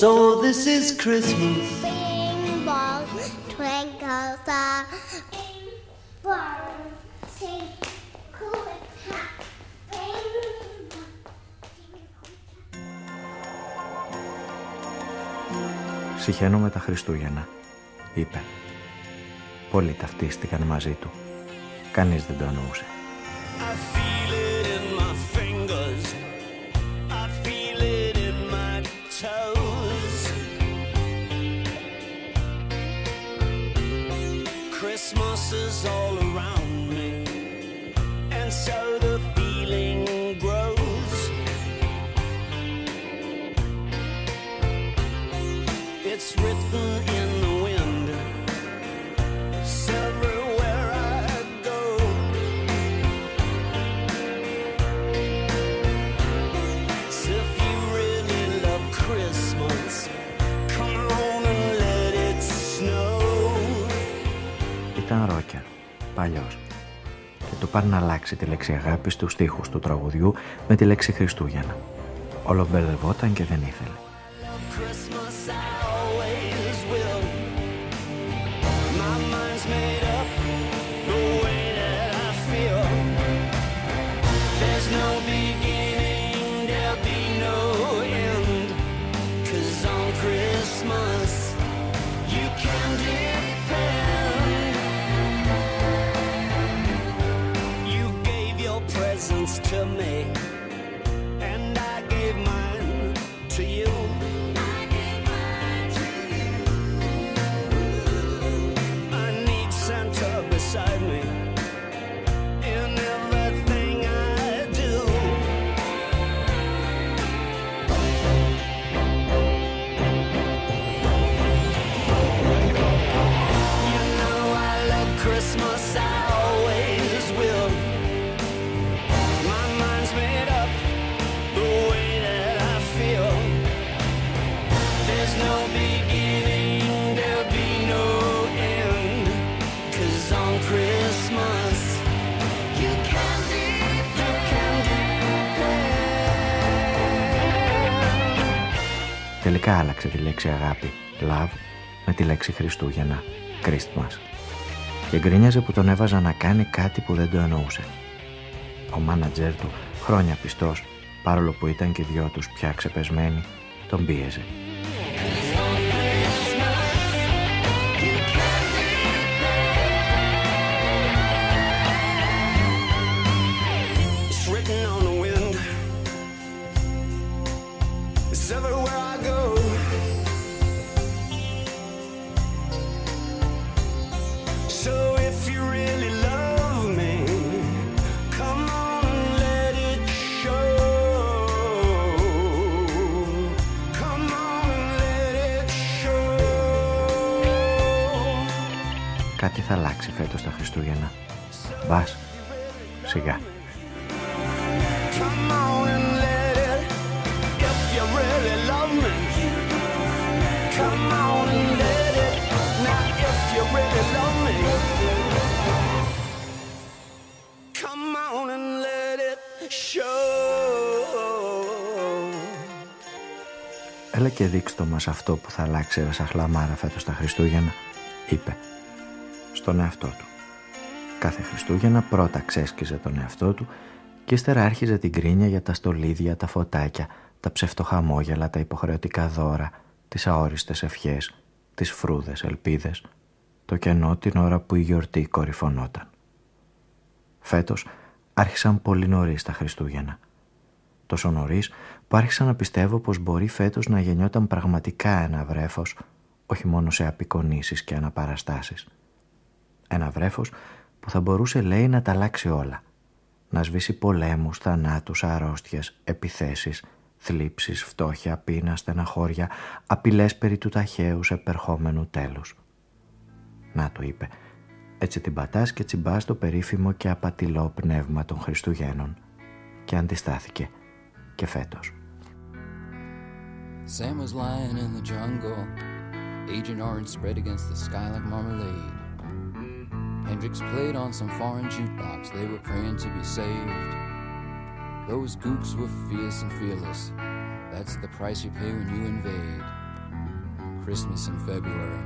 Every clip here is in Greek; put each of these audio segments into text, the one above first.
So this is Christmas. Bing bong, twinkle star. Bong, sing, cool hat. Συχαίνω με τα Χριστούγεννα, είπε. Πολλοί ταυτίστηκαν μαζί του. Κανείς δεν το εννοούσε. Παλιός. Και του πάρει να αλλάξει τη λέξη αγάπη στους στίχους του τραγουδιού με τη λέξη Χριστούγεννα. Όλο μπερδευόταν και δεν ήθελε. Τη λέξη αγάπη, love, με τη λέξη Χριστούγεννα, Christmas. Και γκρίνιαζε που τον έβαζα να κάνει κάτι που δεν το εννοούσε. Ο μάνατζερ του, χρόνια πιστός, παρόλο που ήταν και οι δυο τους πια ξεπεσμένοι, τον πίεζε. Έλα και δείξ' το μας αυτό που θα αλλάξει ρε σαχλαμάρα φέτος τα Χριστούγεννα, είπε. Στον εαυτό του. Κάθε Χριστούγεννα πρώτα ξέσκιζε τον εαυτό του και ύστερα άρχιζε την κρίνια για τα στολίδια, τα φωτάκια, τα ψευτοχαμόγελα, τα υποχρεωτικά δώρα, τις αόριστες ευχές, τις φρούδες ελπίδες, το κενό την ώρα που η γιορτή κορυφωνόταν. Φέτος άρχισαν πολύ νωρίς τα Χριστούγεννα. Τόσο νωρίς που άρχισα να πιστεύω πως μπορεί φέτος να γεννιόταν πραγματικά ένα βρέφος, όχι μόνο σε απεικονίσεις και αναπαραστάσεις. Ένα βρέφος που θα μπορούσε λέει να τα αλλάξει όλα. Να σβήσει πολέμους, θανάτους, αρρώστιες, επιθέσεις, θλίψεις, φτώχεια, πείνα, στεναχώρια, απειλές περί του ταχαίου επερχόμενου τέλους. Να του είπε, έτσι την πατάς και τσιμπάς το περίφημο και απατηλό πνεύμα των Χριστουγέννων. Και αντιστάθηκε και φέτος. Sam was lying in the jungle, Agent Orange spread against the sky like marmalade. Hendrix played on some foreign jukebox, they were praying to be saved. Those gooks were fierce and fearless, That's the price you pay when you invade. Christmas in February.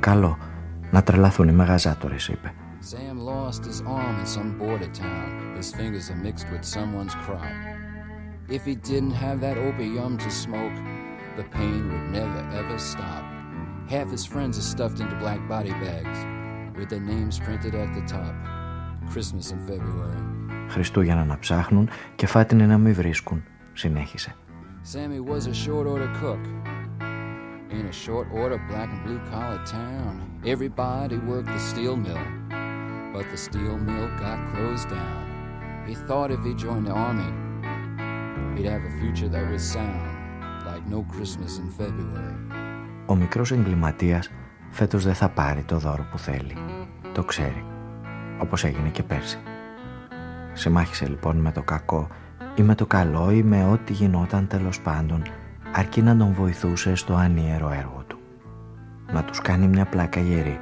Καλό. Να τρελαθούν οι μεγαζάτορες, είπε. Sam lost his arm in some border town. His fingers are mixed with someone's crop. If he didn't have that opium to smoke, the pain would never ever stop. Half his friends are stuffed into black body bags with their names printed at the top. Christmas in February. Χριστούγεννα να ψάχνουν και φάτινε να μην βρίσκουν, συνέχισε. Sammy was a short order cook. In a short order black and blue collar town, everybody worked the steel mill. But the steel mill got closed down. He thought if he joined the army, he'd have a future that was sound, like no Christmas in February. Ο μικρός εγκληματίας φέτος δεν θα πάρει το δώρο που θέλει. Το ξέρει, όπως έγινε και πέρσι. Συμμάχισε λοιπόν με το κακό ή με το καλό ή με ό,τι γινόταν τέλος πάντων αρκεί να τον βοηθούσε στο ανίερο έργο του. Να τους κάνει μια πλάκα γερή,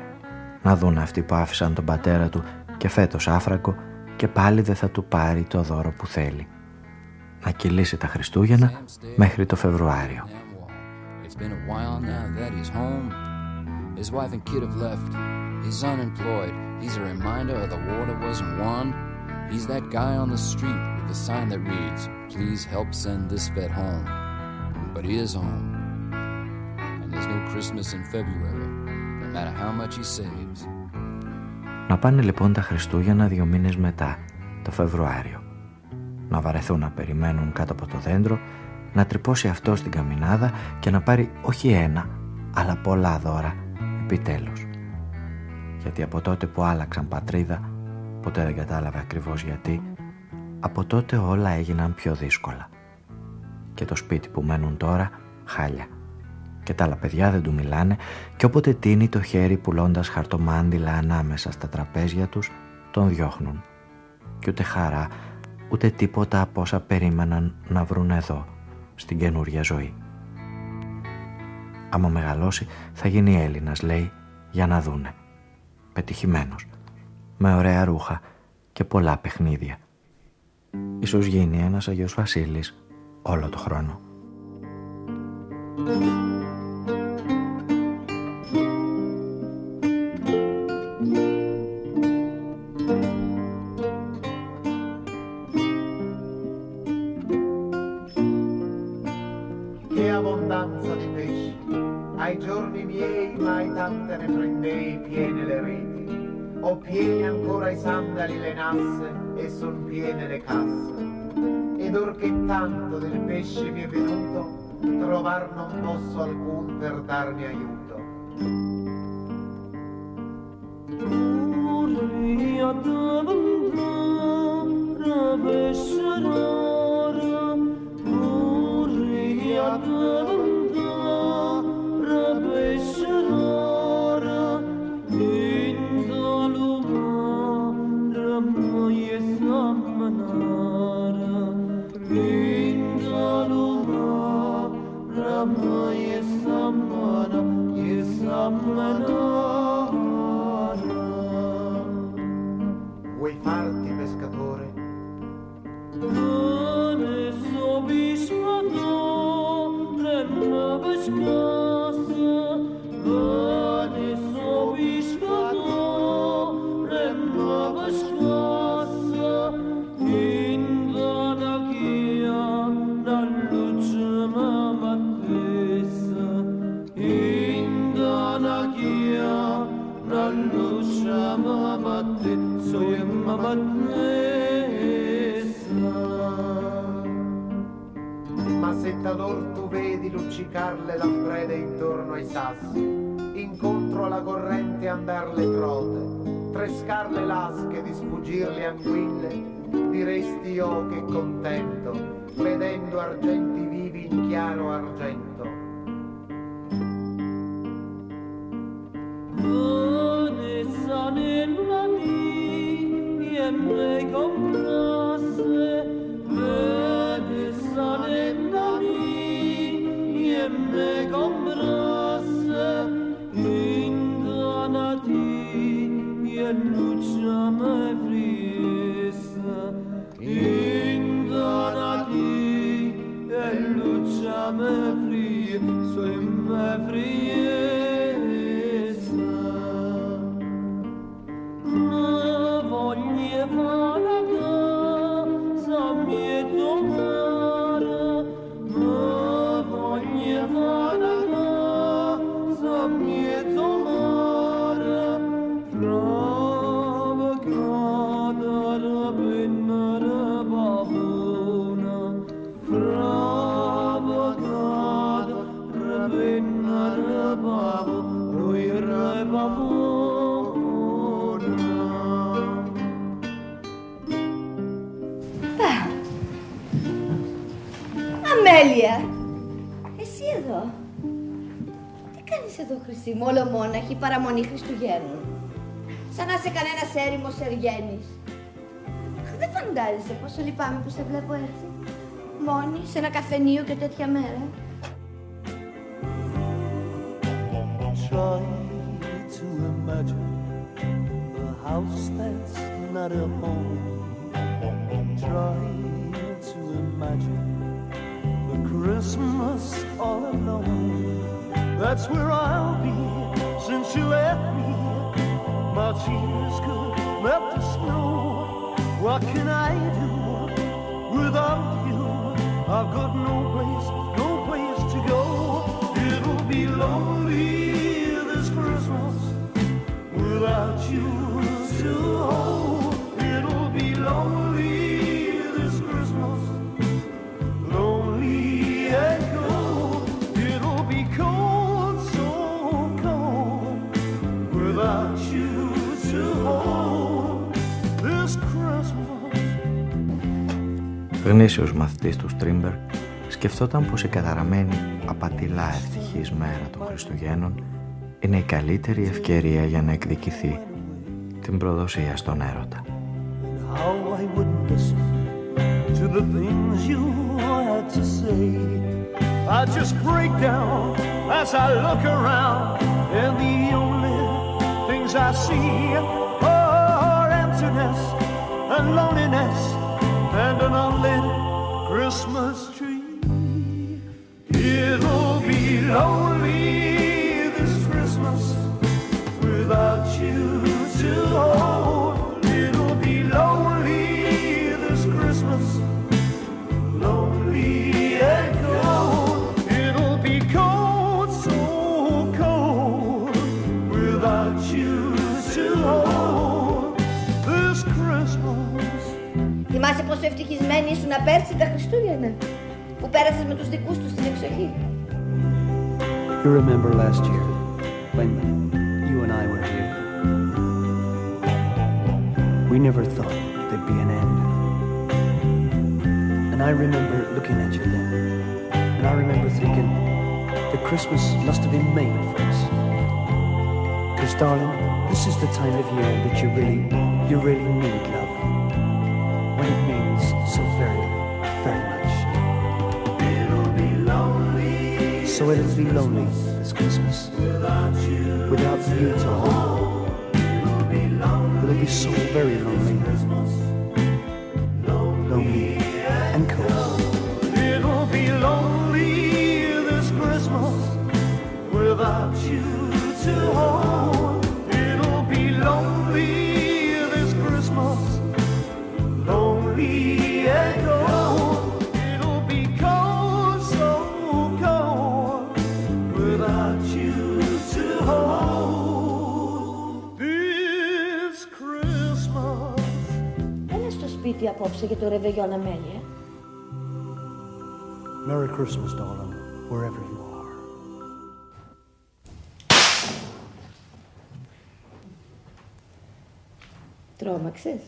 να δουν αυτοί που άφησαν τον πατέρα του και φέτος άφρακο και πάλι δεν θα του πάρει το δώρο που θέλει. Να κυλήσει τα Χριστούγεννα μέχρι το Φεβρουάριο. It's been a while now that he's home. His wife and kid have left. He's unemployed. He's a reminder of the war that wasn't won. He's that guy on the street with the sign that reads, Please help send this vet home. But he is home. And there's no Christmas in February, no matter how much he saves. Να πάνε λοιπόν τα Χριστούγεννα δύο μήνες μετά, το Φεβρουάριο. Να βαρεθούν να περιμένουν κάτω από το δέντρο, να τρυπώσει αυτό στην καμινάδα και να πάρει όχι ένα, αλλά πολλά δώρα, επιτέλους. Γιατί από τότε που άλλαξαν πατρίδα, ποτέ δεν κατάλαβε ακριβώς γιατί, από τότε όλα έγιναν πιο δύσκολα. Και το σπίτι που μένουν τώρα, χάλια. Και τα άλλα παιδιά δεν του μιλάνε και όποτε τίνει το χέρι πουλώντας χαρτομάντιλα ανάμεσα στα τραπέζια τους, τον διώχνουν. Και ούτε χαρά, ούτε τίποτα από όσα περίμεναν να βρουν εδώ, στην καινούρια ζωή. Άμα μεγαλώσει θα γίνει Έλληνας, λέει, για να δούνε. Πετυχημένος, με ωραία ρούχα και πολλά παιχνίδια. Ίσως γίνει ένας Αγιος Βασίλης όλο το χρόνο. Nasse e son piene le casse. Ed or che tanto del pesce mi è venuto, trovar non posso alcun per darmi aiuto. Vuoi sassi, incontro alla corrente andar le trote, trescar le lasche di sfuggir le anguille, diresti oh che contento, vedendo argenti vivi in chiaro argento. Μοναχή παραμονή Χριστουγέννων. Σαν να είσαι κανένας έρημος Εργένης. Δεν φαντάζεσαι πόσο λυπάμαι που σε βλέπω έτσι. Μόνη, σε ένα καφενείο και τέτοια μέρα. My tears could melt the snow. What can I do without you? I've got no place, no place to go. It'll be lonely this Christmas without you Γνήσιος μαθητής του Στρίμπεργκ σκεφτόταν πως η καταραμένη απατηλά ευτυχής μέρα των Χριστουγέννων είναι η καλύτερη ευκαιρία για να εκδικηθεί την προδοσία στον έρωτα. How I wouldn't listen to the things you had to say. I just break down as I look around, and the only things I see are emptiness and loneliness and an unlit Christmas tree. It'll be lonely πόσο ευτυχισμένη ήσουν πέρσι τα Χριστούγεννα που πέρασες με τους δικούς τους στην εξοχή. You remember last year when you and I were here? We never thought there'd be an end. And I remember looking at you then. And I remember thinking that Christmas must have been made for us. Because, darling, this is the time of year that you really, you really need love. It'll be lonely this Christmas without you. without you to hold. It'll It'll be so very lonely, στο σπίτι απόψε για το ρεβεγιόν αμέλεια. Merry Christmas, darling, wherever you are. Τρόμαξες;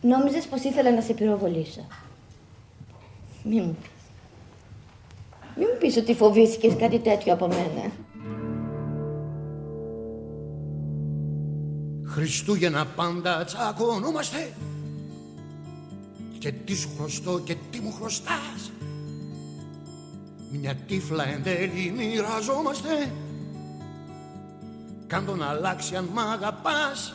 Νόμιζες πως ήθελα να σε πυροβολήσω. Μη μου πεις. Μη μου πεις ότι φοβήθηκες κάτι τέτοιο από μένα. Χριστούγεννα πάντα τσακωνόμαστε. Και τι σου χρωστώ και τι μου χρωστάς. Μια τύφλα εν τέλει μοιραζόμαστε. Κάν τον αλλάξει αν μ' αγαπάς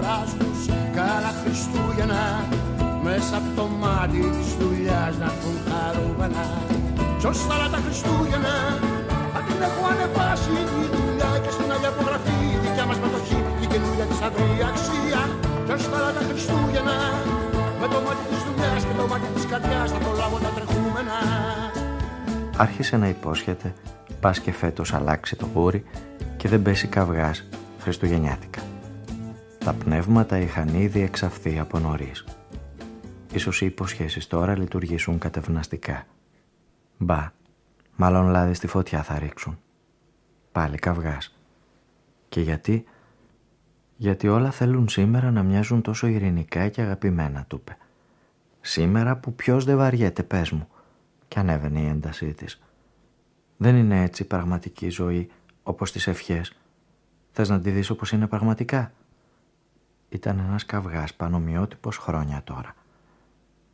της αγοράς τους. Καλά Χριστούγεννα μέσα από το μάτι της δουλειάς να έρθουν χαρούμενα Κι ως τα άλλα τα Χριστούγεννα θα την έχω ανεβάσει τη δουλειά Και στην άλλη απογραφή η δικιά μας μετοχή Η καινούρια της αγρή αξία. Κι ως τα άλλα τα Χριστούγεννα με το μάτι της δουλειάς και το μάτι της καρδιάς θα προλάβω τα τρεχούμενα. Άρχισε να υπόσχεται πας και φέτος αλλάξει το γούρι και δεν πέσει καυγάς χριστουγεννιάτικα. Τα πνεύματα είχαν ήδη εξαφθεί από νωρίς. Ίσως οι υποσχέσεις τώρα λειτουργήσουν κατευναστικά. Μπα, μάλλον λάδι στη φωτιά θα ρίξουν. Πάλι καυγάς. Και γιατί... Γιατί όλα θέλουν σήμερα να μοιάζουν τόσο ειρηνικά και αγαπημένα, του είπε. Σήμερα που ποιος δεν βαριέται, πες μου. Και ανέβαινε η έντασή της. Δεν είναι έτσι η πραγματική ζωή, όπως τις ευχές. Θες να τη δεις όπως είναι πραγματικά; Ήταν ένας καυγάς πανομοιότυπος χρόνια τώρα.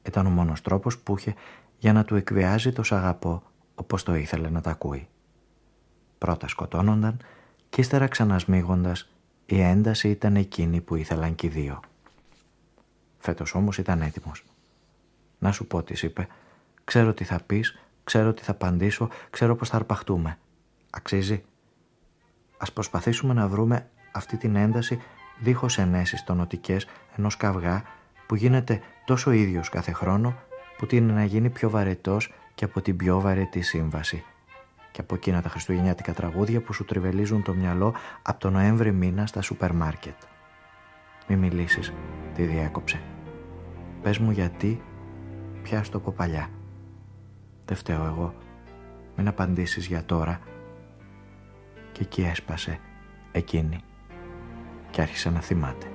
Ήταν ο μόνος τρόπος που είχε για να του εκβιάζει το σ' αγαπώ όπως το ήθελε να τα ακούει. Πρώτα σκοτώνονταν και ύστερα ξανασμίγοντας η ένταση ήταν εκείνη που ήθελαν και οι δύο. Φέτος όμως ήταν έτοιμος. «Να σου πω», της είπε, «ξέρω τι θα πεις, ξέρω τι θα απαντήσω, ξέρω πώς θα αρπαχτούμε. Αξίζει. Ας προσπαθήσουμε να βρούμε αυτή την ένταση δίχως ενέσεις τονοτικές ενός καυγά που γίνεται τόσο ίδιος κάθε χρόνο που τίνει να γίνει πιο βαρετός και από την πιο βαρετή σύμβαση. Και από εκείνα τα χριστουγεννιάτικα τραγούδια που σου τριβελίζουν το μυαλό από τον Νοέμβρη μήνα στα σούπερ μάρκετ. Μη μιλήσεις, τη διέκοψε. Πες μου γιατί, πια στο πω παλιά. Δεν φταίω εγώ. Μην απαντήσεις για τώρα. Και εκεί έσπασε εκείνη και άρχισε να θυμάται.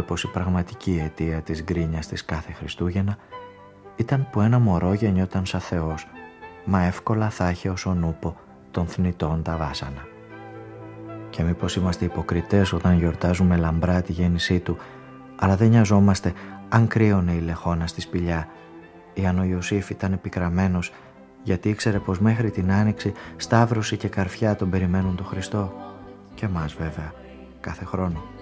Είπε πως η πραγματική αιτία της γκρίνιας της κάθε Χριστούγεννα ήταν που ένα μωρό γεννιόταν σαν Θεός, μα εύκολα θα είχε ως ο νούπο των θνητών τα βάσανα. Και μήπως είμαστε υποκριτές όταν γιορτάζουμε λαμπρά τη γέννησή του, αλλά δεν νοιαζόμαστε αν κρύωνε η λεχόνα στη σπηλιά ή αν ο Ιωσήφ ήταν επικραμένος γιατί ήξερε πως μέχρι την Άνοιξη σταύρωση και καρφιά τον περιμένουν τον Χριστό και μας βέβαια κάθε χρόνο.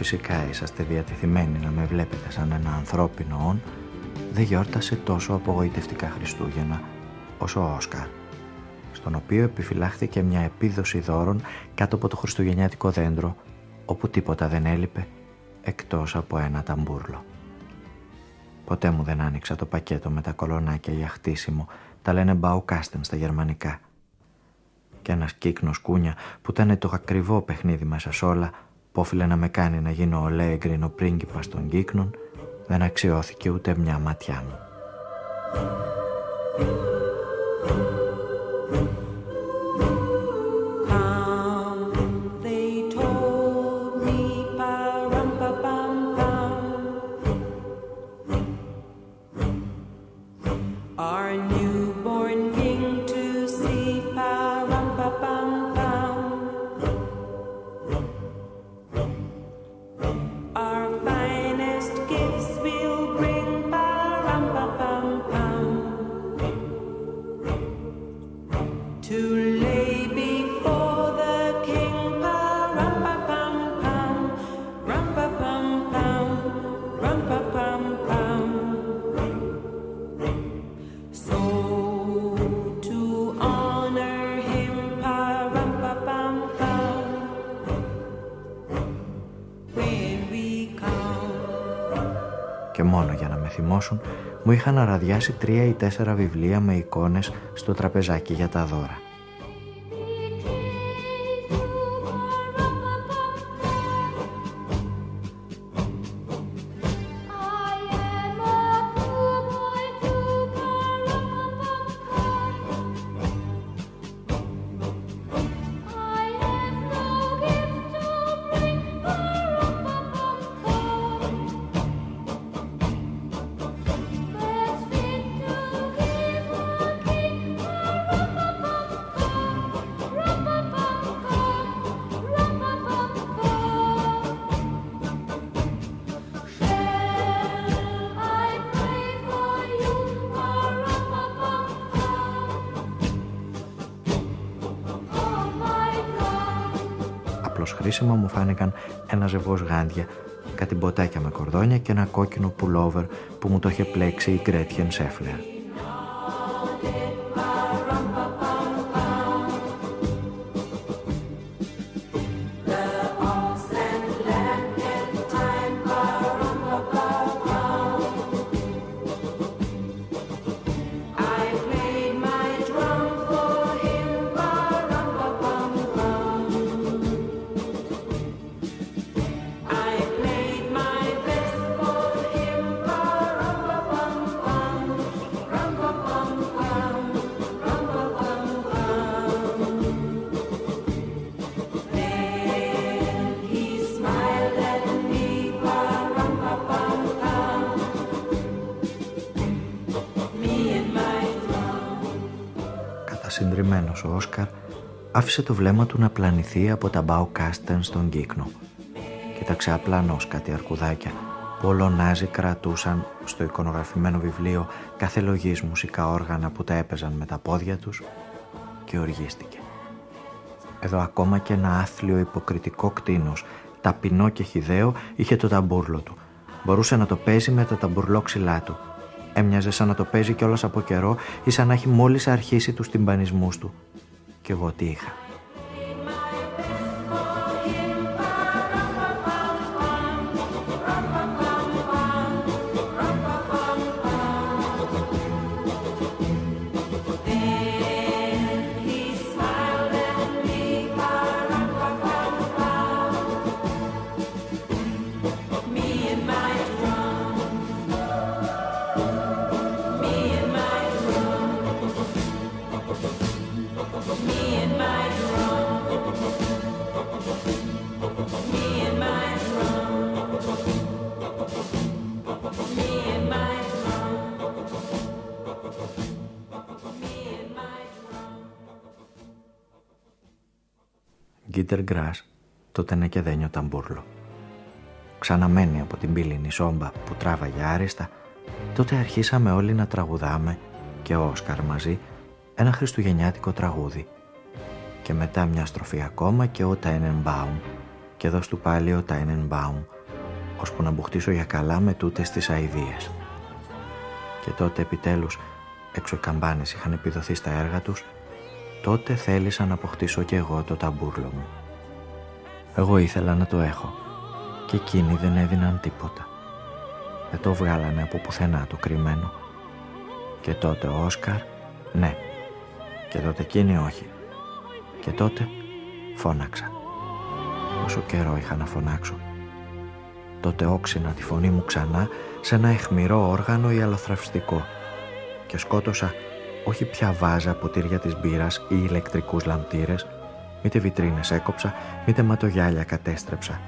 Φυσικά είσαστε διατεθειμένοι να με βλέπετε σαν ένα ανθρώπινο όν, δεν γιόρτασε τόσο απογοητευτικά Χριστούγεννα όσο ο Όσκαρ, στον οποίο επιφυλάχθηκε μια επίδοση δώρων κάτω από το χριστουγεννιάτικο δέντρο, όπου τίποτα δεν έλειπε εκτός από ένα ταμπούρλο. Ποτέ μου δεν άνοιξα το πακέτο με τα κολονάκια για χτίσιμο, τα λένε μπαουκάστεν στα γερμανικά. Και ένας κύκνος κούνια που ήταν το ακριβό παιχνίδι μέσα σ' όλα, που όφιλε να με κάνει να γίνω ο Λέγκριν ο πρίγκιπας των κύκνων, δεν αξιώθηκε ούτε μια ματιά μου. Μου είχαν αραδιάσει τρία ή τέσσερα βιβλία με εικόνες στο τραπεζάκι για τα δώρα. Απλώς χρήσιμα μου φάνηκαν ένα ζευγός γάντια, κάτι μποτάκια με κορδόνια και ένα κόκκινο πουλόβερ που μου το είχε πλέξει η Γκρέτιεν Σέφλερ. Άφησε το βλέμμα του να πλανηθεί από τα μπάου κάστεν στον κύκνο. Κοίταξε απλανός κάτι αρκουδάκια που ολονάζει κρατούσαν στο εικονογραφημένο βιβλίο κάθε λογής μουσικά όργανα που τα έπαιζαν με τα πόδια τους και οργίστηκε. Εδώ ακόμα και ένα άθλιο υποκριτικό κτίνος, ταπεινό και χιδαίο, είχε το ταμπούρλο του. Μπορούσε να το παίζει με το ταμπουρλό ξυλά του. Έμοιαζε σαν να το παίζει κιόλας από καιρό ή σαν να έχει μόλις αρχίσει τους τυμπανισμούς του. Κι εγώ τι είχα. Γκίτερ Γκράς τότε ναι και δένιο ταμπούρλο. Ξαναμένη από την πύληνη σόμπα που τράβαγε άριστα, τότε αρχίσαμε όλοι να τραγουδάμε και ο Όσκαρ μαζί ένα χριστουγεννιάτικο τραγούδι και μετά μια στροφή ακόμα και ο Τάινενμπάουμ και εδώ του πάλι ο Τάινενμπάουμ ώσπου να μπουχτίσω για καλά με τούτες τις αηδίες. Και τότε επιτέλους έξω οι καμπάνες είχαν επιδοθεί στα έργα τους τότε θέλησα να αποκτήσω κι εγώ το ταμπούρλο μου. Εγώ ήθελα να το έχω και εκείνοι δεν έδιναν τίποτα. Δεν το βγάλανε από πουθενά το κρυμμένο. Και τότε ο Όσκαρ, ναι. Και τότε εκείνοι όχι. Και τότε φώναξα. Όσο καιρό είχα να φωνάξω. Τότε όξινα τη φωνή μου ξανά σε ένα αιχμηρό όργανο ή αλοθραυστικό και σκότωσα όχι πια βάζα ποτήρια της μπύρας ή ηλεκτρικούς λαμπτήρες, μήτε βιτρίνες έκοψα, μήτε ματογιάλια κατέστρεψα.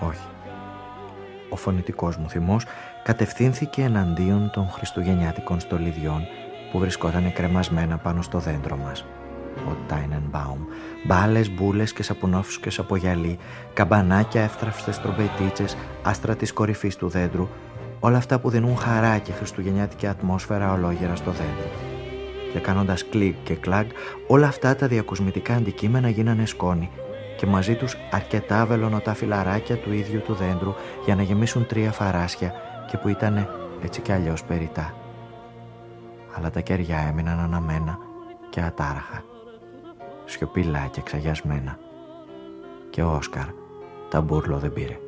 Όχι. Ο φωνητικός μου θυμός κατευθύνθηκε εναντίον των χριστουγεννιάτικων στολιδιών που βρισκόταν κρεμασμένα πάνω στο δέντρο μας. Ο Τάινενμπάουμ, μπάλες, μπούλες και σαπουνόφσκες από γυαλί, καμπανάκια, εύθραυστες τρομπετίτσες, άστρα της κορυφής του δέντρου, όλα αυτά που δίνουν χαρά και χριστουγεννιάτικη ατμόσφαιρα ολόγερα στο δέντρο και κάνοντας κλικ και κλακ όλα αυτά τα διακοσμητικά αντικείμενα γίνανε σκόνη και μαζί τους αρκετά βελονοτά φιλαράκια του ίδιου του δέντρου για να γεμίσουν τρία φαράσια και που ήταν έτσι κι αλλιώς περιτά. Αλλά τα κεριά έμειναν αναμένα και ατάραχα, σιωπηλά και ξαγιασμένα. Και ο Όσκαρ τα μπουρλο δεν πήρε.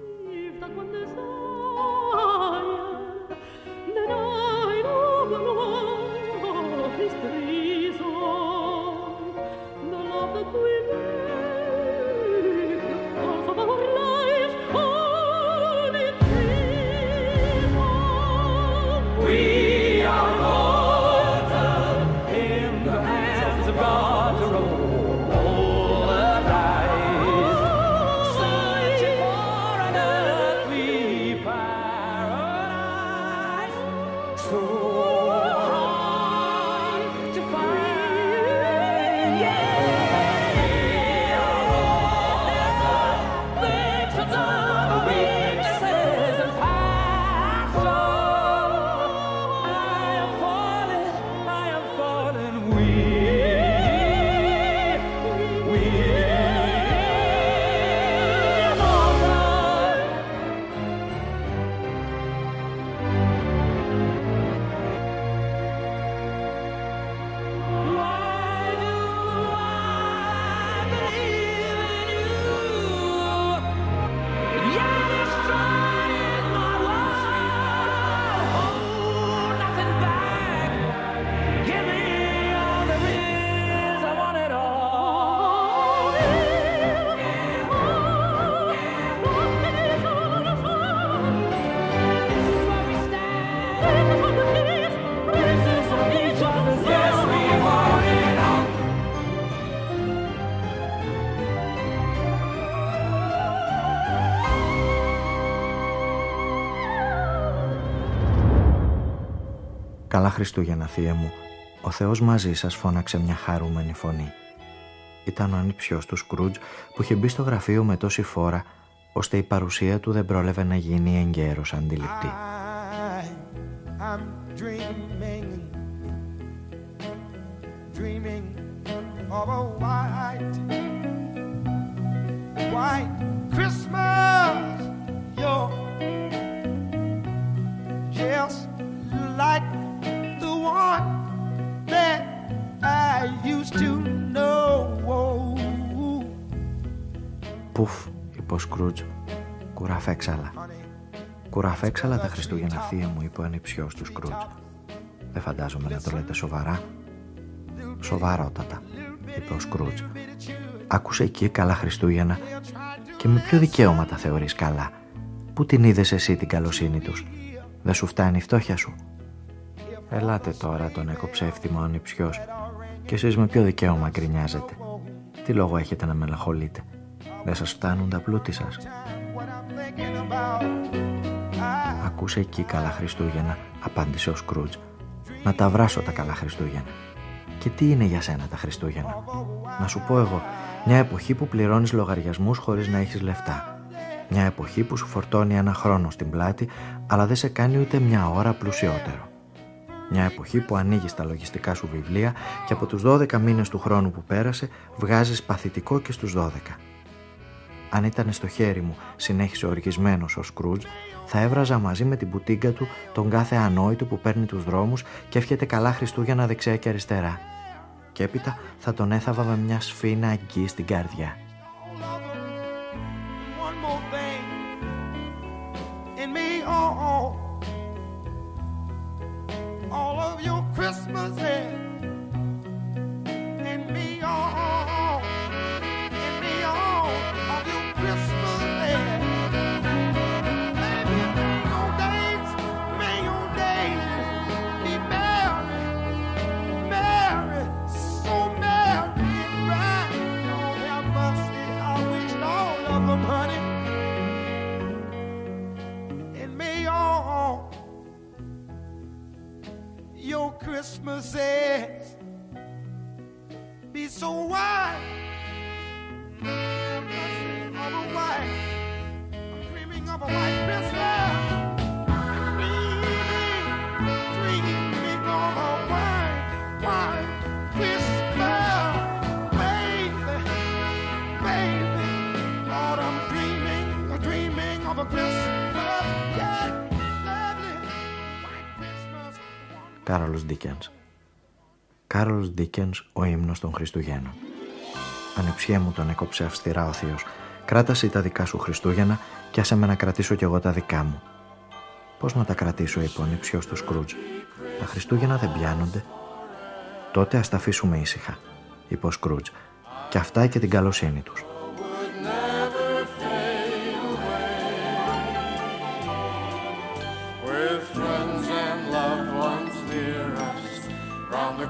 Χριστούγεννα, θεία μου, Ο Θεός μαζί σας φώναξε μια χαρούμενη φωνή. Ήταν ο ανιψιός του Σκρούτζ που είχε μπει στο γραφείο με τόση φόρα ώστε η παρουσία του δεν πρόλευε να γίνει εγκαίρως αντιληπτή. I'm dreaming, dreaming of a white, white Christmas. You're just like the one that I used to know. Πουφ, είπε ο Σκρούτζ, κουραφέξαλα. Κουραφέξαλα τα Χριστούγεννα θεία μου, είπε ο ανιψιός του Σκρούτζ. Δεν φαντάζομαι να το λέτε σοβαρά. Σοβαρότατα, είπε ο Σκρούτζ. Άκουσε εκεί καλά Χριστούγεννα και με ποιο δικαίωμα τα θεωρείς καλά. Πού την είδες εσύ την καλοσύνη τους; Δεν σου φτάνει η φτώχεια σου; Ελάτε τώρα, τον έκοψε εύθυμα ο ανιψιός. Και εσείς με ποιο δικαίωμα γκρινιάζετε. Τι λόγο έχετε να μελαγχολείτε. Δεν σας φτάνουν τα πλούτη σας. Ακούσε εκεί καλά Χριστούγεννα, απάντησε ο Σκρούτζ. Να τα βράσω τα καλά Χριστούγεννα. Και τι είναι για σένα τα Χριστούγεννα; Να σου πω εγώ, μια εποχή που πληρώνεις λογαριασμούς χωρίς να έχεις λεφτά. Μια εποχή που σου φορτώνει ένα χρόνο στην πλάτη, αλλά δεν σε κάνει ούτε μια ώρα πλουσιότερο. Μια εποχή που ανοίγεις τα λογιστικά σου βιβλία και από τους 12 μήνες του χρόνου που πέρασε βγάζεις παθητικό και στους 12. Αν ήταν στο χέρι μου, συνέχισε οργισμένος ο Σκρούτζ, θα έβραζα μαζί με την πουτίγκα του τον κάθε ανόητο που παίρνει τους δρόμους και εύχεται καλά Χριστούγεννα δεξιά και αριστερά. Και έπειτα θα τον έθαβα με μια σφίνα αγγί στην καρδιά. Christmas. Yeah. Christmases be so white. Of a white, I'm dreaming of a white Christmas. Dreaming of a white, white Christmas. Baby, baby, Lord, I'm dreaming, dreaming of a Christmas. Yeah, lovely white Christmas. Κάρολος Ντίκενς. Κάρολος Ντίκενς, ο ύμνος των Χριστουγέννων. Ανεψιέ μου τον έκοψε αυστηρά ο θείος. Κράτασε τα δικά σου Χριστούγεννα και άσε με να κρατήσω κι εγώ τα δικά μου. Πώς να τα κρατήσω, είπε ο ανεψιός του Σκρούτζ; Τα Χριστούγεννα δεν πιάνονται. Τότε ας τα αφήσουμε ήσυχα, είπε ο Σκρούτζ. Και αυτά και την καλοσύνη τους.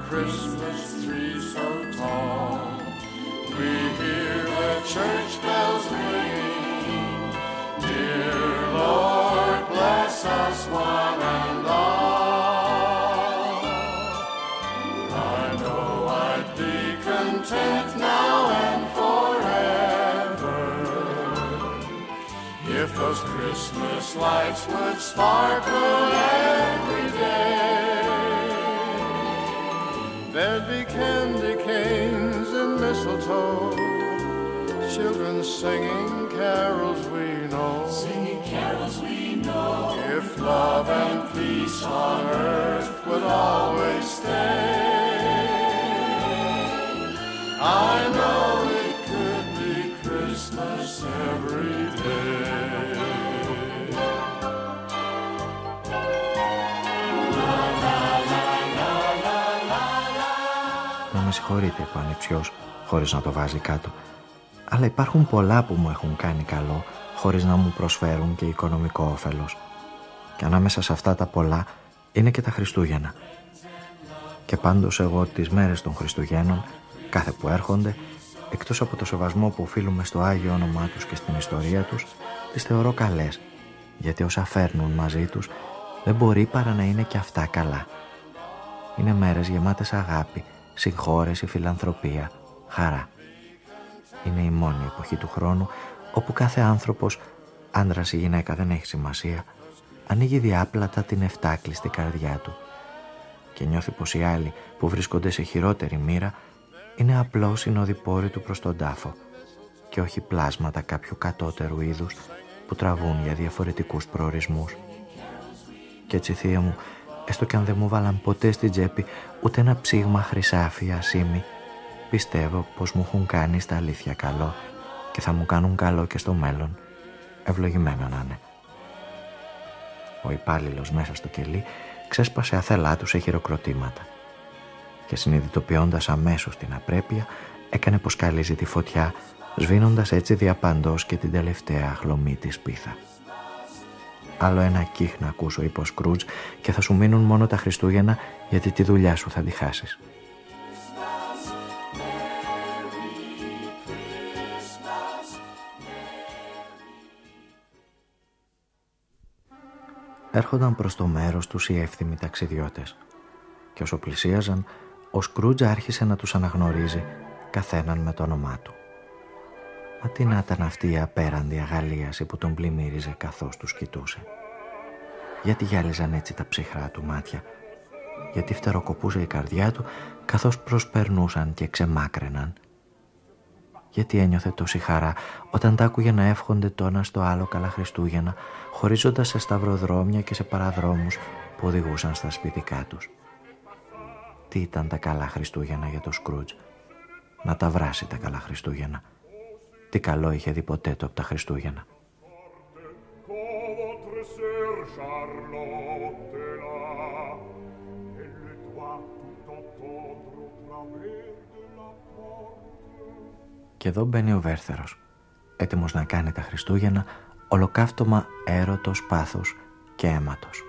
Christmas tree so tall. We hear the church bells ringing. Dear Lord, bless us one and all. I know I'd be content now and forever if those Christmas lights would sparkle mistletoe, children singing carols we know. Singing carols we know. If love and peace on earth would always stay. I know it could be Christmas every day. Να με συγχωρείτε, είπε ο ανεψιός, Χωρίς να το βάζει κάτω. Αλλά υπάρχουν πολλά που μου έχουν κάνει καλό, χωρίς να μου προσφέρουν και οικονομικό όφελος. Και ανάμεσα σε αυτά τα πολλά είναι και τα Χριστούγεννα. Και πάντως εγώ τις μέρες των Χριστουγέννων, κάθε που έρχονται, εκτός από το σεβασμό που οφείλουμε στο Άγιο όνομά τους και στην ιστορία τους, τις θεωρώ καλές, γιατί όσα φέρνουν μαζί τους δεν μπορεί παρά να είναι και αυτά καλά. Είναι μέρες γεμάτες αγάπη, συγχώρεση, φιλανθρωπία, χαρά. Είναι η μόνη εποχή του χρόνου όπου κάθε άνθρωπος, άντρας ή γυναίκα δεν έχει σημασία, ανοίγει διάπλατα την εφτάκλειστη καρδιά του και νιώθει πως οι άλλοι που βρίσκονται σε χειρότερη μοίρα είναι απλώς συνοδοιπόροι του προς τον τάφο και όχι πλάσματα κάποιου κατώτερου είδους που τραβούν για διαφορετικούς προορισμούς. Και έτσι θεία μου, έστω και αν δεν μου βάλαν ποτέ στην τσέπη ούτε ένα ψήγμα χρυσάφι ασήμι, πιστεύω πως μου έχουν κάνει στα αλήθεια καλό και θα μου κάνουν καλό και στο μέλλον, ευλογημένο να είναι. Ο υπάλληλος μέσα στο κελί ξέσπασε αθελά του σε χειροκροτήματα και συνειδητοποιώντας αμέσως την απρέπεια έκανε πως καλύζει τη φωτιά σβήνοντας έτσι διαπαντός και την τελευταία χλωμή της πίθα. Άλλο ένα κύχ να ακούσω, είπε ο Σκρούτζ, και θα σου μείνουν μόνο τα Χριστούγεννα γιατί τη δουλειά σου θα τη χάσεις. Έρχονταν προς το μέρος τους οι εύθυμοι ταξιδιώτες και όσο πλησίαζαν, ο Σκρούτζ άρχισε να τους αναγνωρίζει καθέναν με το όνομά του. Μα τι να ήταν αυτή η απέραντη αγαλίαση που τον πλημμύριζε καθώς τους κοιτούσε. Γιατί γυάλιζαν έτσι τα ψυχρά του μάτια. Γιατί φτεροκοπούσε η καρδιά του καθώς προσπερνούσαν και ξεμάκραιναν. Γιατί ένιωθε τόση χαρά όταν τα άκουγε να εύχονται το ένα στο άλλο καλά Χριστούγεννα χωρίζοντας σε σταυροδρόμια και σε παραδρόμους που οδηγούσαν στα σπιτικά τους. Τι ήταν τα καλά Χριστούγεννα για το Σκρούτζ; Να τα βράσει τα καλά Χριστούγεννα τι καλό είχε δει ποτέ το από τα Χριστούγεννα. Και εδώ μπαίνει ο Βέρθερος, έτοιμος να κάνει τα Χριστούγεννα ολοκαύτωμα έρωτος, πάθους και αίματος.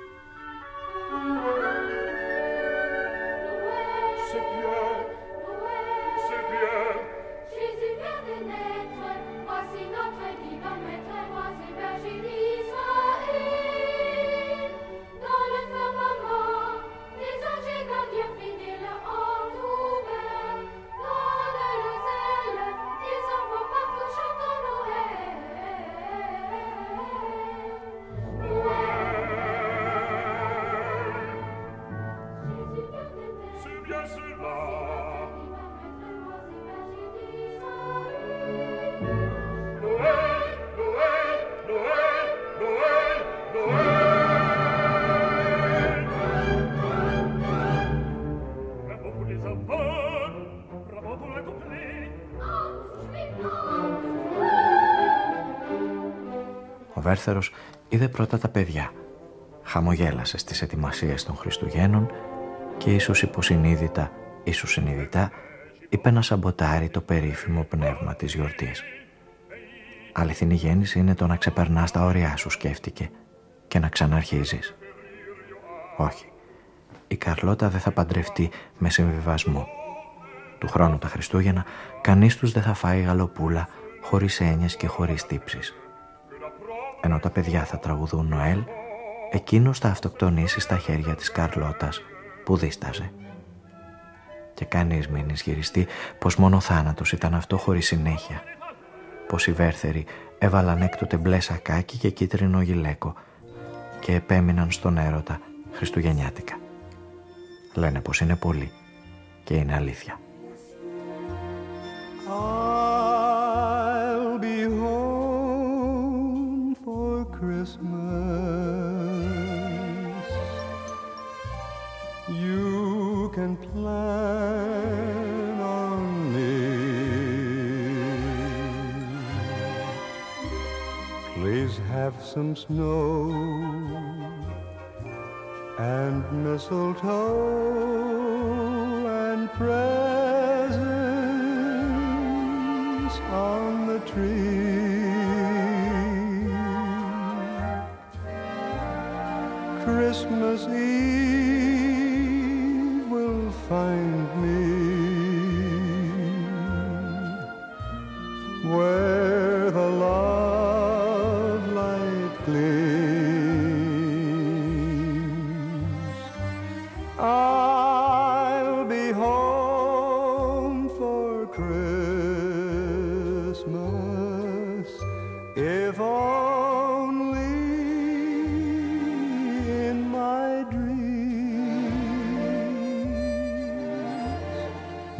Βέρθερος είδε πρώτα τα παιδιά. Χαμογέλασε στις ετοιμασίες των Χριστουγέννων και ίσως υποσυνείδητα, ίσως συνειδητά, είπε να σαμποτάρει το περίφημο πνεύμα της γιορτής. Αληθινή γέννηση είναι το να ξεπερνάς τα όρια σου, σκέφτηκε, και να ξαναρχίζεις. Όχι, η Καρλώτα δεν θα παντρευτεί με συμβιβασμό. Του χρόνου τα Χριστούγεννα κανείς τους δεν θα φάει γαλοπούλα χωρίς έννοιες και χωρίς τύψεις ενώ τα παιδιά θα τραγουδούν Νοέλ, εκείνος θα αυτοκτονήσει στα χέρια της Καρλώτας που δίσταζε. Και κανείς μην ισχυριστεί πως μόνο θάνατος ήταν αυτό χωρίς συνέχεια. Πως οι βέρθεροι έβαλαν έκτοτε μπλε σακάκι και κίτρινο γυλαίκο και επέμειναν στον έρωτα χριστουγεννιάτικα. Λένε πως είναι πολύ και είναι αλήθεια. Christmas. You can plan on me. Please have some snow and mistletoe and presents on the tree. Christmas Eve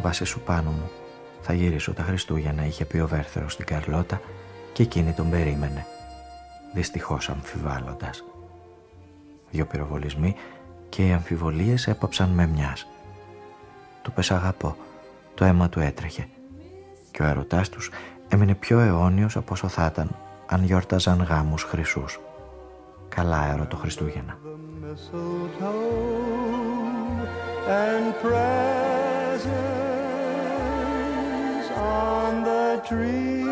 Βάσε σου πάνω μου. Θα γυρίσω τα Χριστούγεννα, είχε πει ο Βέρθερος στην Καρλώτα και εκείνη τον περίμενε, δυστυχώς αμφιβάλλοντας. Δυο πυροβολισμοί και οι αμφιβολίες έπαψαν με μιας. Του πες αγαπώ, το αίμα του έτρεχε και ο ερωτάς τους έμεινε πιο αιώνιος από όσο θα ήταν αν γιόρταζαν γάμους χρυσούς. Καλά έρωτο Χριστούγεννα. and presents on the tree.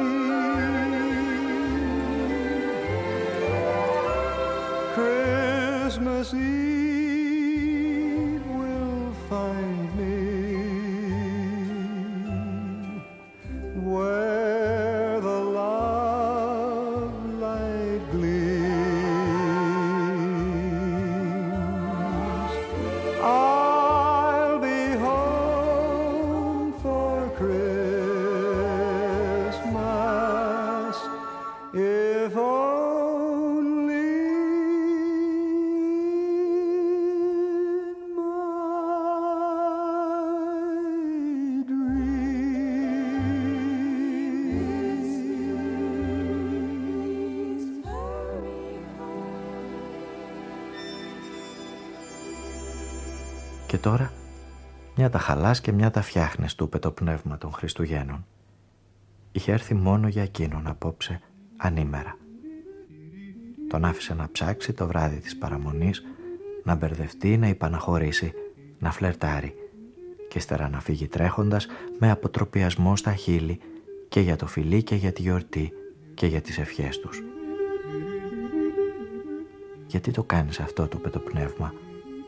Christmas Eve Και τώρα, μια τα χαλάς και μια τα φτιάχνες, του είπε το πνεύμα των Χριστουγέννων. Είχε έρθει μόνο για εκείνον απόψε, ανήμερα. Τον άφησε να ψάξει το βράδυ της παραμονής, να μπερδευτεί, να υπαναχωρήσει, να φλερτάρει και ύστερα να φύγει τρέχοντας με αποτροπιασμό στα χείλη και για το φιλί και για τη γιορτή και για τις ευχές τους. «Γιατί το κάνεις αυτό» του είπε το πνεύμα.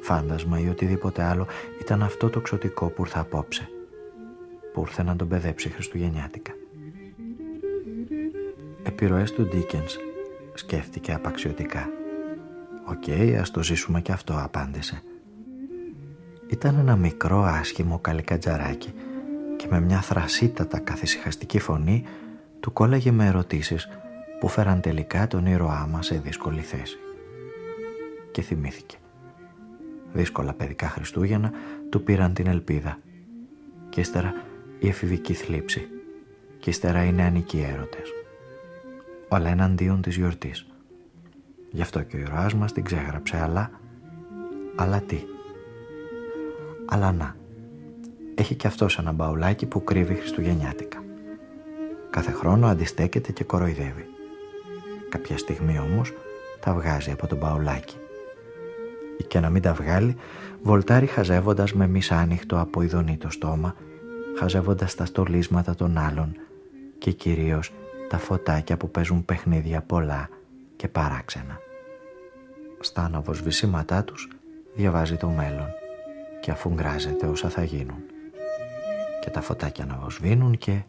Φάντασμα ή οτιδήποτε άλλο ήταν αυτό το ξωτικό που ήρθε απόψε. Που ήρθε να τον παιδέψει χριστουγεννιάτικα. Επιρροές του Ντίκενς σκέφτηκε απαξιωτικά. «OK, ας το ζήσουμε και αυτό», απάντησε. Ήταν ένα μικρό άσχημο καλικατζαράκι και με μια θρασίτατα καθησυχαστική φωνή του κόλλαγε με ερωτήσεις που φέραν τελικά τον ήρωά μας σε δύσκολη θέση. Και θυμήθηκε. Δύσκολα παιδικά Χριστούγεννα του πήραν την ελπίδα. Και ύστερα η εφηβική θλίψη. Και ύστερα οι νεανικοί έρωτες. Όλα εναντίον της γιορτής. Γι' αυτό και ο ήρωάς μας την ξέγραψε, αλλά... Αλλά τι; Αλλά να. Έχει και αυτός ένα μπαουλάκι που κρύβει χριστουγεννιάτικα. Κάθε χρόνο αντιστέκεται και κοροϊδεύει. Κάποια στιγμή όμως τα βγάζει από το μπαουλάκι. Ή και να μην τα βγάλει, βολτάρει χαζεύοντας με μισάνυχτο από ειδονή το στόμα, χαζεύοντας τα στολίσματα των άλλων και κυρίως τα φωτάκια που παίζουν παιχνίδια πολλά και παράξενα. Στα αναβοσβησίματά τους διαβάζει το μέλλον και αφού γκράζεται όσα θα γίνουν. Και τα φωτάκια αναβοσβήνουν και...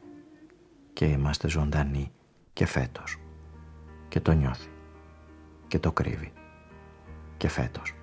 και είμαστε ζωντανοί και φέτος. Και το νιώθει. Και το κρύβει. Και φέτος.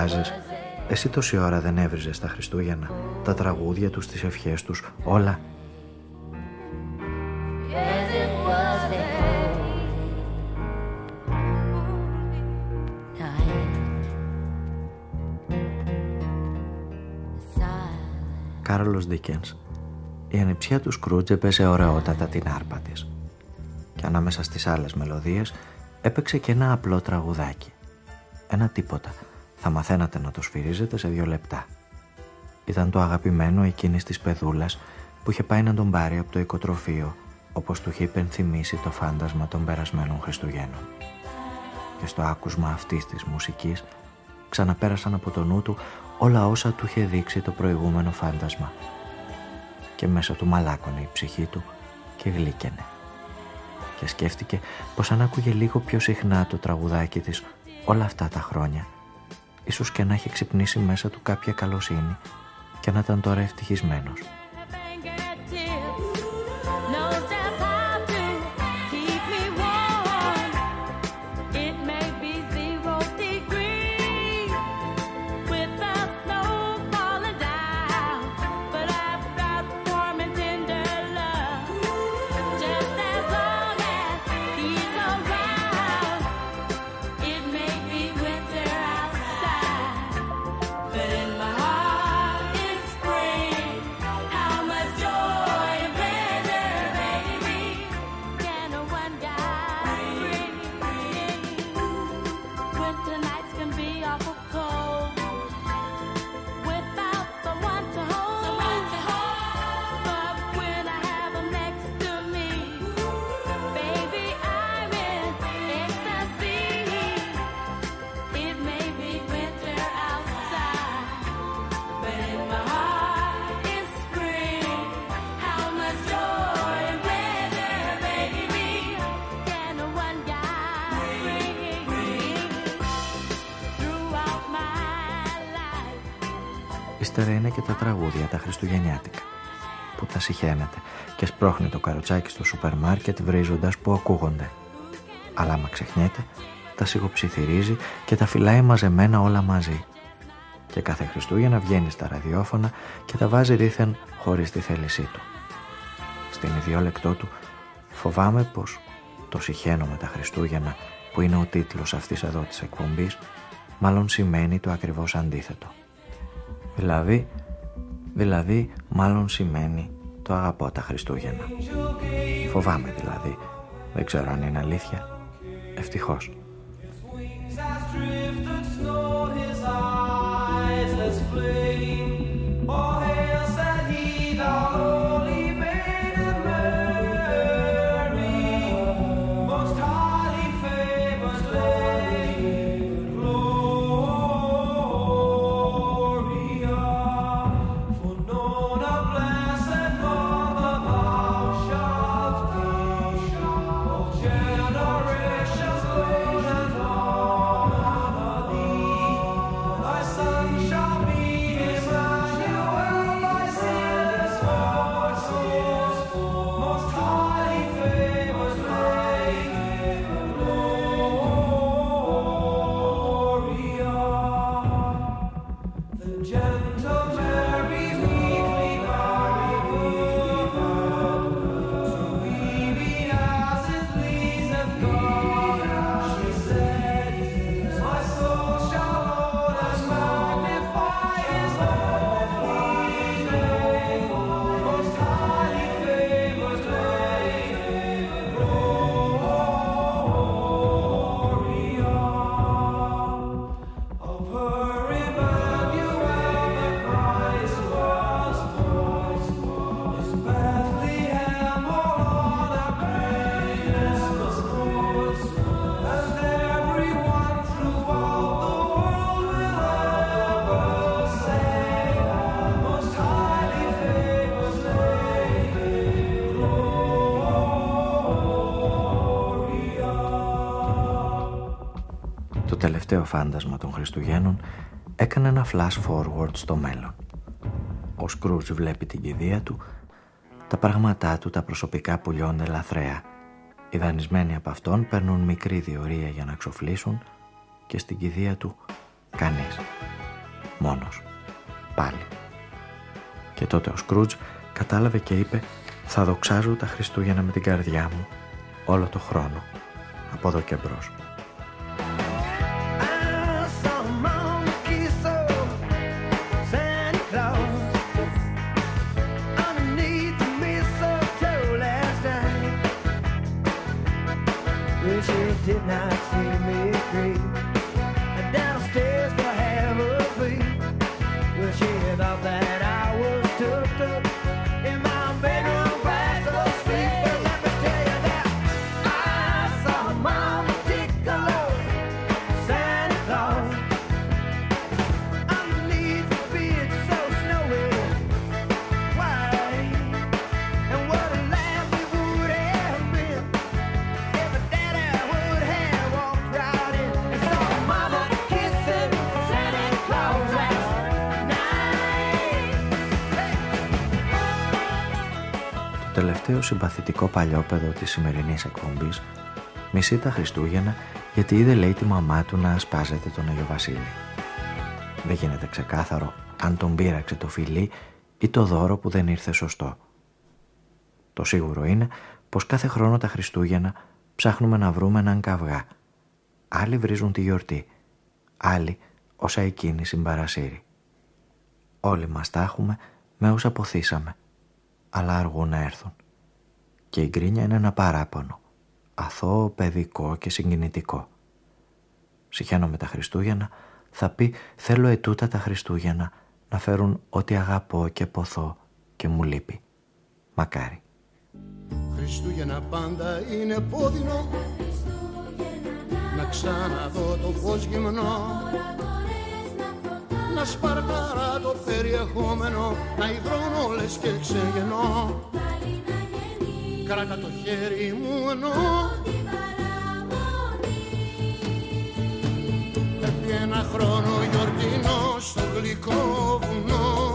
Αλλάζεις. Εσύ τόση ώρα δεν έβριζες τα Χριστούγεννα, τα τραγούδια τους, τις ευχές τους, όλα. Yes, it was a cold night. Κάρολος Δίκενς. Η ανιψιά του Σκρούτζ έπαιζε ωραιότατα την άρπα της. Και ανάμεσα στις άλλες μελωδίες έπαιξε και ένα απλό τραγουδάκι. Ένα τίποτα. Θα μαθαίνατε να το σφυρίζετε σε δύο λεπτά. Ήταν το αγαπημένο εκείνης της πεδούλας που είχε πάει να τον πάρει από το οικοτροφείο όπως του είχε υπενθυμίσει το φάντασμα των περασμένων Χριστουγέννων. Και στο άκουσμα αυτής της μουσικής ξαναπέρασαν από το νου του όλα όσα του είχε δείξει το προηγούμενο φάντασμα και μέσα του μαλάκωνε η ψυχή του και γλύκαινε. Και σκέφτηκε πως αν άκουγε λίγο πιο συχνά το τραγουδάκι της όλα αυτά τα χρόνια ίσως και να είχε ξυπνήσει μέσα του κάποια καλοσύνη και να ήταν τώρα ευτυχισμένος. Είναι και τα τραγούδια τα χριστουγεννιάτικα που τα συχαίνεται και σπρώχνει το καροτσάκι στο σούπερ μάρκετ βρίζοντας που ακούγονται. Αλλά άμα ξεχνιέται, τα σιγοψιθυρίζει και τα φυλάει μαζεμένα όλα μαζί. Και κάθε Χριστούγεννα βγαίνει στα ραδιόφωνα και τα βάζει δήθεν χωρίς τη θέλησή του. Στην ιδιόλεκτό του φοβάμαι πως το συχαίνω με τα Χριστούγεννα που είναι ο τίτλος αυτής εδώ της εκπομπής μάλλον σημαίνει το ακριβώς αντίθετο. Δηλαδή, δηλαδή μάλλον σημαίνει το αγαπώ τα Χριστούγεννα. Φοβάμαι δηλαδή. Δεν ξέρω αν είναι αλήθεια. Ευτυχώς. Τελευταίο φάντασμα των Χριστουγέννων έκανε ένα flash forward στο μέλλον. Ο Σκρούτζ βλέπει την κηδεία του, τα πράγματά του τα προσωπικά πουλιώνται λαθρέα. Οι δανεισμένοι από αυτόν παίρνουν μικρή διορία για να ξοφλήσουν και στην κηδεία του Κανείς. Μόνος. Πάλι. Και τότε ο Σκρούτζ κατάλαβε και είπε «Θα δοξάζω τα Χριστούγεννα με την καρδιά μου όλο το χρόνο, από εδώ και μπρος». Παλιόπαιδο της σημερινής εκπομπής μισεί τα Χριστούγεννα γιατί είδε λέει τη μαμά του να ασπάζεται τον Αγιο Βασίλη. Δεν γίνεται ξεκάθαρο αν τον πείραξε το φιλί ή το δώρο που δεν ήρθε σωστό. Το σίγουρο είναι πως κάθε χρόνο τα Χριστούγεννα ψάχνουμε να βρούμε έναν καυγά. Άλλοι βρίζουν τη γιορτή, άλλοι όσα εκείνη συμπαρασύρει. Όλοι μας τα έχουμε με όσα αποθήσαμε, αλλά αργούν να έρθουν. Και η γκρίνια είναι ένα παράπονο, αθώο, παιδικό και συγκινητικό. Συχαίνω τα Χριστούγεννα, θα πει θέλω ετούτα τα Χριστούγεννα να φέρουν ό,τι αγαπώ και ποθώ και μου λείπει. Μακάρι. Χριστούγεννα πάντα είναι πόδινο Να ξαναδώ το φως γυμνό Να σπαρταρά το περιεχόμενο Να υδρώνω λες και ξεγενώ Κράτα το χέρι μου ενώ Επί ένα χρόνο γιορτινό στο γλυκό βουνό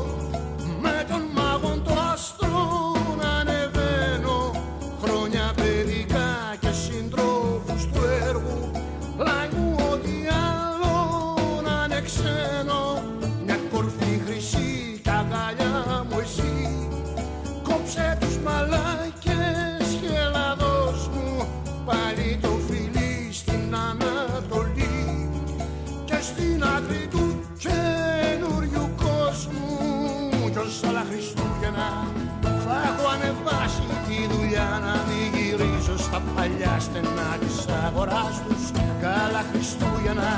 Χριστούγεννα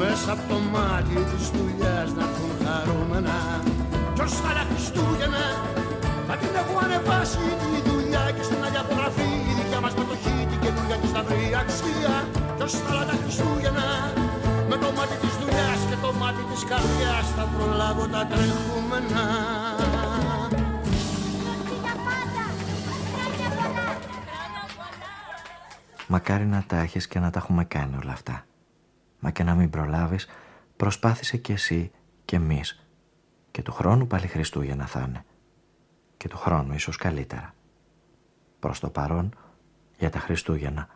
μέσα από το μάτι της δουλειάς να έρθουν χαρούμενα. Κι ως άλλα Χριστούγεννα θα την έχω ανεβάσει τη δουλειά και στην άλλη απογραφή η δικιά μας μετοχή την καινούργια της θα βρει αξία. Κι ως τα άλλα τα Χριστούγεννα με το μάτι της δουλειάς και το μάτι της καρδιάς θα προλάβω τα τρεχούμενα Μακάρι να τα έχεις και να τα έχουμε κάνει όλα αυτά. Μα και να μην προλάβεις, προσπάθησε κι εσύ και εμείς. Και του χρόνου πάλι Χριστούγεννα θα είναι. Και του χρόνου ίσως καλύτερα. Προς το παρόν, για τα Χριστούγεννα,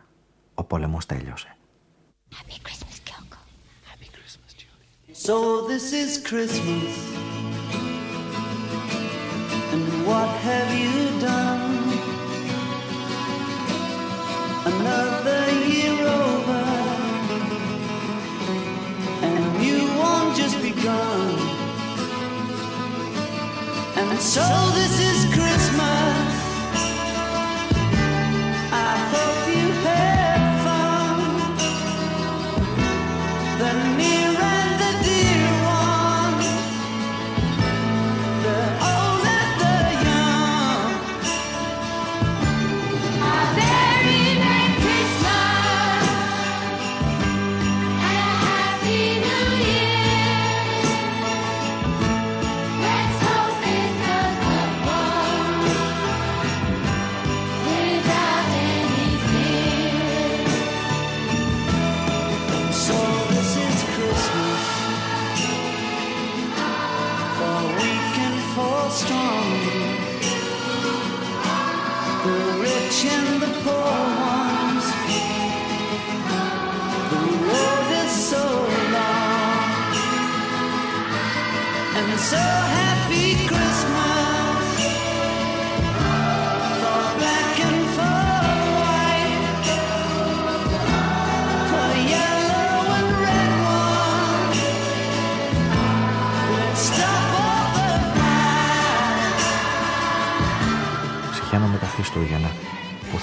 ο πόλεμος τέλειωσε. So this is Christmas. And what have you done? Another year over. And just. And so this is Christmas.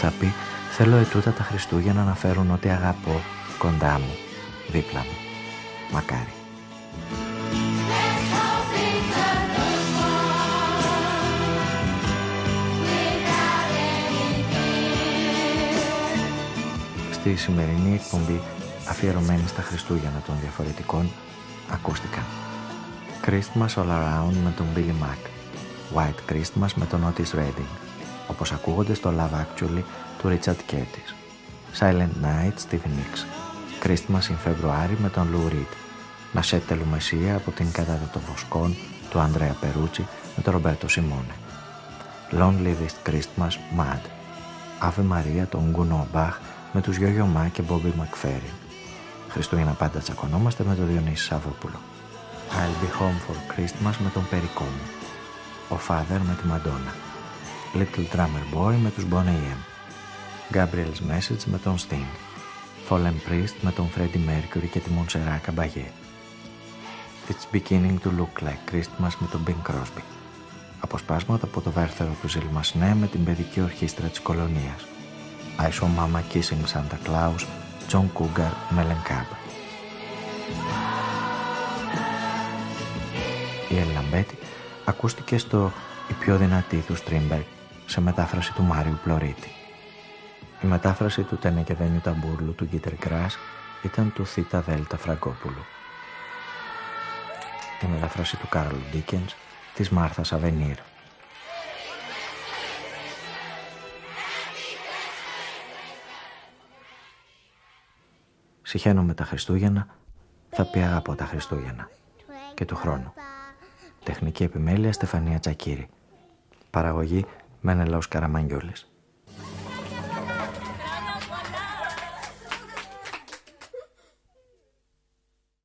Θα πει θέλω ετούτα τα Χριστούγεννα να φέρουν ό,τι αγαπώ κοντά μου, δίπλα μου. Μακάρι. Στη σημερινή εκπομπή αφιερωμένη στα Χριστούγεννα των διαφορετικών ακούστηκαν Christmas All Around με τον Billy Mack White Christmas με τον Otis Redding όπως ακούγονται στο Love Actually του Richard Curtis Silent Night Stevie Nicks Christmas in February με τον Lou Reed Μασέτε Λουμεσία από την Κατάδα των Βοσκών του Ανδρέα Περούτσι με τον Ρομπέρτο Σιμώνε Long Live Christmas Mad Ave Maria των Γκουνό Μπαχ με τους Γιώργιο Μα και Μπόμπι Μακφέρι. Χριστούγεννα πάντα τσακωνόμαστε με τον Διονύσης Σαββόπουλο. I'll be home for Christmas με τον Περικό μου. Ο Father με τη Μαντόνα. Little Drummer Boy με τους Bonnie M. Gabriel's Message με τον Sting. Fallen Priest με τον Freddie Mercury και τη Montserrat Caballé. It's beginning to look like Christmas με τον Bing Crosby. Αποσπάσματα από το βέρθερο του Ζιλμασνέ με την παιδική ορχήστρα της κολονίας. I saw Mama kissing Santa Claus, John Cougar, Mellencamp. Η Ελλαμπέτη ακούστηκε στο «Η πιο δυνατή» του Στρίμπεργκ σε μετάφραση του Μάριου Πλωρίτη. Η μετάφραση του Τενεκεδένιου Ταμπούρλου του Γκίντερ Γκράς ήταν του Θήτα Δέλτα Φραγκόπουλου. Η μετάφραση του Κάρλ Ντίκενς της Μάρθας Αβενίρ. Συχαίνω με τα Χριστούγεννα, θα πει αγαπώ τα Χριστούγεννα και του χρόνου. Τεχνική επιμέλεια Στεφανία Τσακύρη. Παραγωγή Μενελαός Καραμαγγιόλης.